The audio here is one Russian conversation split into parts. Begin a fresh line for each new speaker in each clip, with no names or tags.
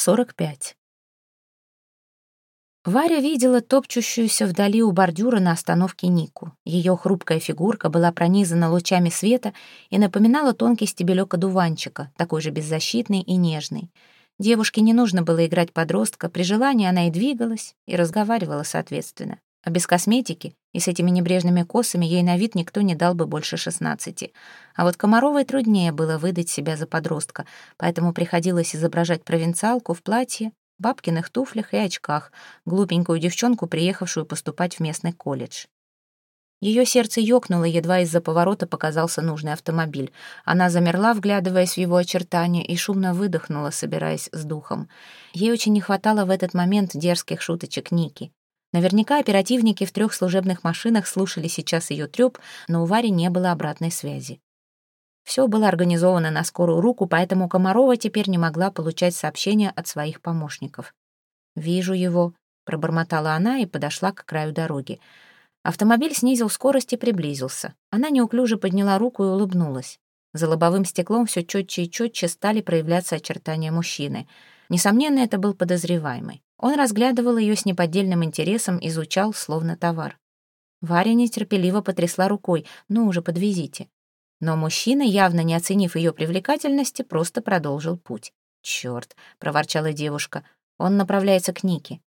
45. Варя видела топчущуюся вдали у бордюра на остановке Нику. Ее хрупкая фигурка была пронизана лучами света и напоминала тонкий стебелек одуванчика, такой же беззащитный и нежный. Девушке не нужно было играть подростка, при желании она и двигалась, и разговаривала соответственно. А без косметики и с этими небрежными косами ей на вид никто не дал бы больше шестнадцати. А вот Комаровой труднее было выдать себя за подростка, поэтому приходилось изображать провинциалку в платье, бабкиных туфлях и очках, глупенькую девчонку, приехавшую поступать в местный колледж. Ее сердце ёкнуло, едва из-за поворота показался нужный автомобиль. Она замерла, вглядываясь в его очертания, и шумно выдохнула, собираясь с духом. Ей очень не хватало в этот момент дерзких шуточек Ники. Наверняка оперативники в трех служебных машинах слушали сейчас ее трёп, но у Вари не было обратной связи. Все было организовано на скорую руку, поэтому Комарова теперь не могла получать сообщения от своих помощников. «Вижу его», — пробормотала она и подошла к краю дороги. Автомобиль снизил скорость и приблизился. Она неуклюже подняла руку и улыбнулась. За лобовым стеклом все четче и четче стали проявляться очертания мужчины. Несомненно, это был подозреваемый. Он разглядывал ее с неподдельным интересом, изучал, словно товар. Варя нетерпеливо потрясла рукой. «Ну уже, подвезите». Но мужчина, явно не оценив ее привлекательности, просто продолжил путь. «Черт», — проворчала девушка, — «он направляется к Нике».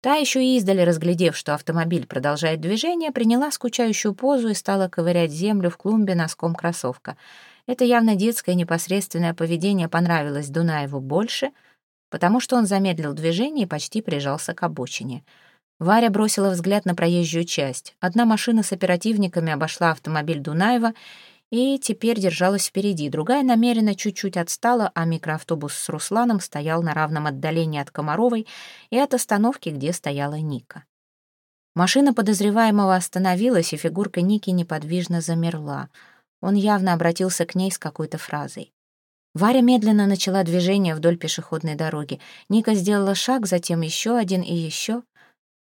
Та еще и издали, разглядев, что автомобиль продолжает движение, приняла скучающую позу и стала ковырять землю в клумбе носком кроссовка. Это явно детское непосредственное поведение понравилось Дунаеву больше — потому что он замедлил движение и почти прижался к обочине. Варя бросила взгляд на проезжую часть. Одна машина с оперативниками обошла автомобиль Дунаева и теперь держалась впереди, другая намеренно чуть-чуть отстала, а микроавтобус с Русланом стоял на равном отдалении от Комаровой и от остановки, где стояла Ника. Машина подозреваемого остановилась, и фигурка Ники неподвижно замерла. Он явно обратился к ней с какой-то фразой. Варя медленно начала движение вдоль пешеходной дороги. Ника сделала шаг, затем еще один и еще.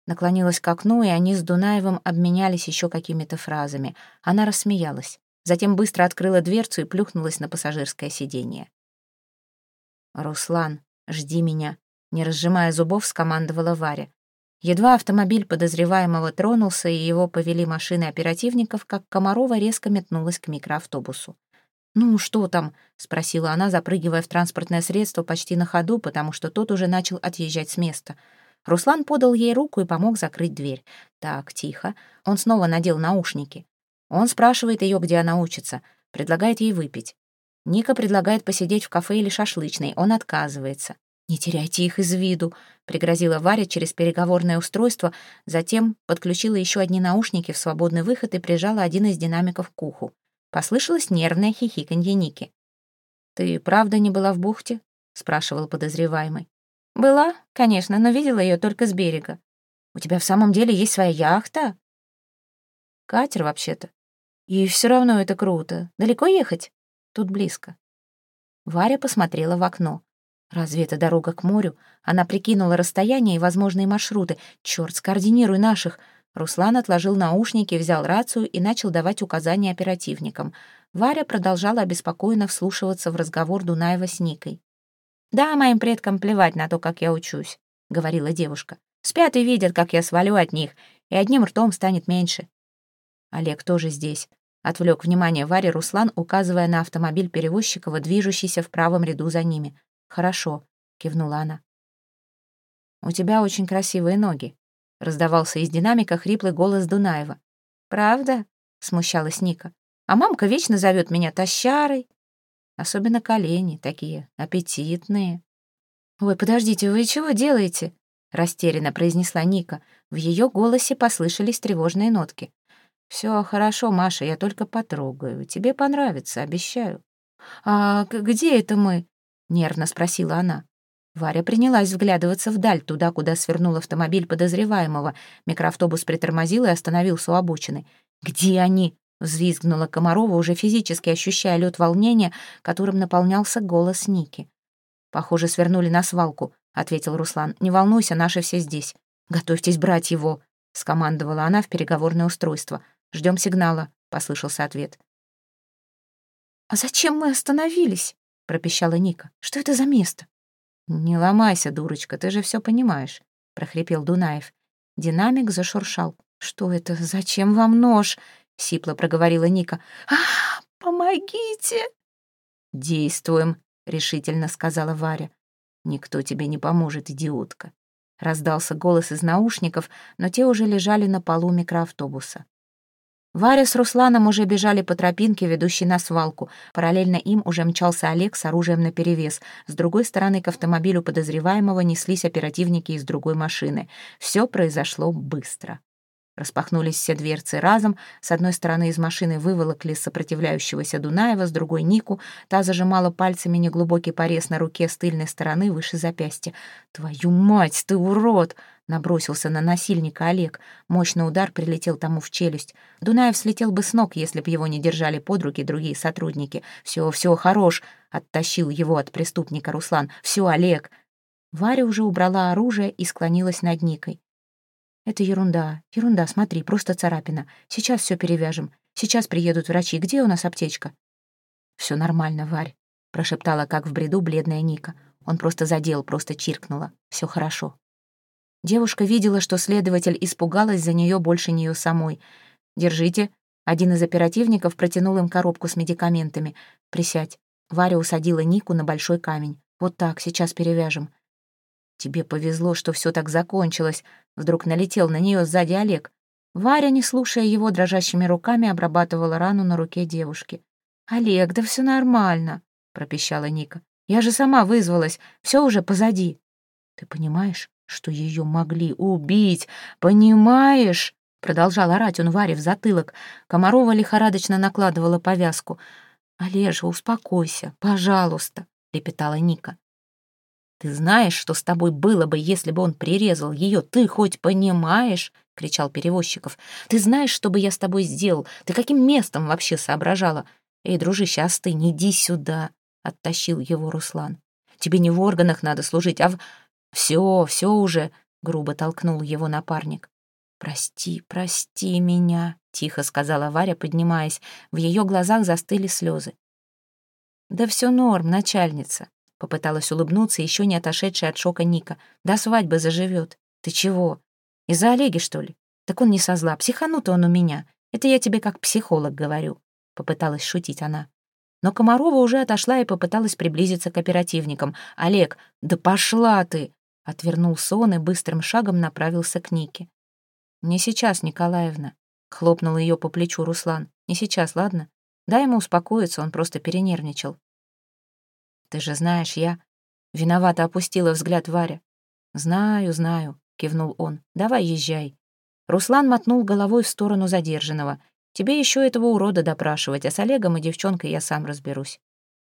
Наклонилась к окну, и они с Дунаевым обменялись еще какими-то фразами. Она рассмеялась. Затем быстро открыла дверцу и плюхнулась на пассажирское сиденье. «Руслан, жди меня», — не разжимая зубов, скомандовала Варя. Едва автомобиль подозреваемого тронулся, и его повели машины оперативников, как Комарова резко метнулась к микроавтобусу. «Ну, что там?» — спросила она, запрыгивая в транспортное средство почти на ходу, потому что тот уже начал отъезжать с места. Руслан подал ей руку и помог закрыть дверь. Так, тихо. Он снова надел наушники. Он спрашивает ее, где она учится, предлагает ей выпить. Ника предлагает посидеть в кафе или шашлычной, он отказывается. «Не теряйте их из виду», — пригрозила Варя через переговорное устройство, затем подключила еще одни наушники в свободный выход и прижала один из динамиков к уху. Послышалось нервное хихиканье Ники. «Ты правда не была в бухте?» — спрашивал подозреваемый. «Была, конечно, но видела ее только с берега. У тебя в самом деле есть своя яхта?» «Катер, вообще-то. И все равно это круто. Далеко ехать?» «Тут близко». Варя посмотрела в окно. Разве это дорога к морю? Она прикинула расстояние и возможные маршруты. Черт, скоординируй наших. Руслан отложил наушники, взял рацию и начал давать указания оперативникам. Варя продолжала обеспокоенно вслушиваться в разговор Дунаева с Никой. «Да, моим предкам плевать на то, как я учусь», — говорила девушка. «Спят и видят, как я свалю от них, и одним ртом станет меньше». Олег тоже здесь. Отвлек внимание Варе Руслан, указывая на автомобиль Перевозчикова, движущийся в правом ряду за ними. «Хорошо», — кивнула она. «У тебя очень красивые ноги», — раздавался из динамика хриплый голос Дунаева. «Правда?» — смущалась Ника. «А мамка вечно зовет меня тащарой. Особенно колени такие аппетитные». «Ой, подождите, вы чего делаете?» — растерянно произнесла Ника. В ее голосе послышались тревожные нотки. «Все хорошо, Маша, я только потрогаю. Тебе понравится, обещаю». «А где это мы?» — нервно спросила она. Варя принялась вглядываться вдаль, туда, куда свернул автомобиль подозреваемого. Микроавтобус притормозил и остановился у обочины. «Где они?» — взвизгнула Комарова, уже физически ощущая лед волнения, которым наполнялся голос Ники. «Похоже, свернули на свалку», — ответил Руслан. «Не волнуйся, наши все здесь. Готовьтесь брать его», — скомандовала она в переговорное устройство. «Ждем сигнала», — послышался ответ. «А зачем мы остановились?» — пропищала Ника. «Что это за место?» «Не ломайся, дурочка, ты же все понимаешь», — прохрипел Дунаев. Динамик зашуршал. «Что это? Зачем вам нож?» — сипло проговорила Ника. «А, помогите!» «Действуем», — решительно сказала Варя. «Никто тебе не поможет, идиотка». Раздался голос из наушников, но те уже лежали на полу микроавтобуса. Варя с Русланом уже бежали по тропинке, ведущей на свалку. Параллельно им уже мчался Олег с оружием наперевес. С другой стороны к автомобилю подозреваемого неслись оперативники из другой машины. Все произошло быстро. Распахнулись все дверцы разом. С одной стороны из машины выволокли сопротивляющегося Дунаева, с другой — Нику. Та зажимала пальцами неглубокий порез на руке с тыльной стороны выше запястья. «Твою мать, ты урод!» — набросился на насильника Олег. Мощный удар прилетел тому в челюсть. Дунаев слетел бы с ног, если б его не держали под руки другие сотрудники. «Все, все, хорош!» — оттащил его от преступника Руслан. «Все, Олег!» Варя уже убрала оружие и склонилась над Никой. «Это ерунда, ерунда, смотри, просто царапина. Сейчас все перевяжем. Сейчас приедут врачи. Где у нас аптечка?» «Все нормально, Варь», — прошептала, как в бреду, бледная Ника. Он просто задел, просто чиркнула. Все хорошо. Девушка видела, что следователь испугалась за нее больше нее самой. «Держите». Один из оперативников протянул им коробку с медикаментами. «Присядь». Варя усадила Нику на большой камень. «Вот так, сейчас перевяжем». «Тебе повезло, что все так закончилось», — вдруг налетел на нее сзади Олег. Варя, не слушая его, дрожащими руками обрабатывала рану на руке девушки. «Олег, да все нормально», — пропищала Ника. «Я же сама вызвалась, все уже позади». «Ты понимаешь, что ее могли убить? Понимаешь?» Продолжал орать он Варе в затылок. Комарова лихорадочно накладывала повязку. «Олежа, успокойся, пожалуйста», — лепетала Ника. «Ты знаешь, что с тобой было бы, если бы он прирезал ее? Ты хоть понимаешь?» — кричал Перевозчиков. «Ты знаешь, что бы я с тобой сделал? Ты каким местом вообще соображала? Эй, дружище, остынь, иди сюда!» — оттащил его Руслан. «Тебе не в органах надо служить, а в...» «Все, все уже!» — грубо толкнул его напарник. «Прости, прости меня», — тихо сказала Варя, поднимаясь. В ее глазах застыли слезы. «Да все норм, начальница. Попыталась улыбнуться, еще не отошедшая от шока Ника. До свадьбы заживет. Ты чего? Из-за Олеги, что ли? Так он не со зла. Психанутый он у меня. Это я тебе как психолог говорю. Попыталась шутить она. Но Комарова уже отошла и попыталась приблизиться к оперативникам. «Олег, да пошла ты!» Отвернулся он и быстрым шагом направился к Нике. «Не сейчас, Николаевна», — хлопнул ее по плечу Руслан. «Не сейчас, ладно? Дай ему успокоиться, он просто перенервничал. Ты же знаешь, я...» Виновато опустила взгляд Варя. «Знаю, знаю», — кивнул он. «Давай езжай». Руслан мотнул головой в сторону задержанного. «Тебе еще этого урода допрашивать, а с Олегом и девчонкой я сам разберусь».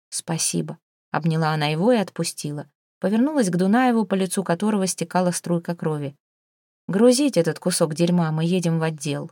«Спасибо», — обняла она его и отпустила. Повернулась к Дунаеву, по лицу которого стекала струйка крови. «Грузить этот кусок дерьма, мы едем в отдел».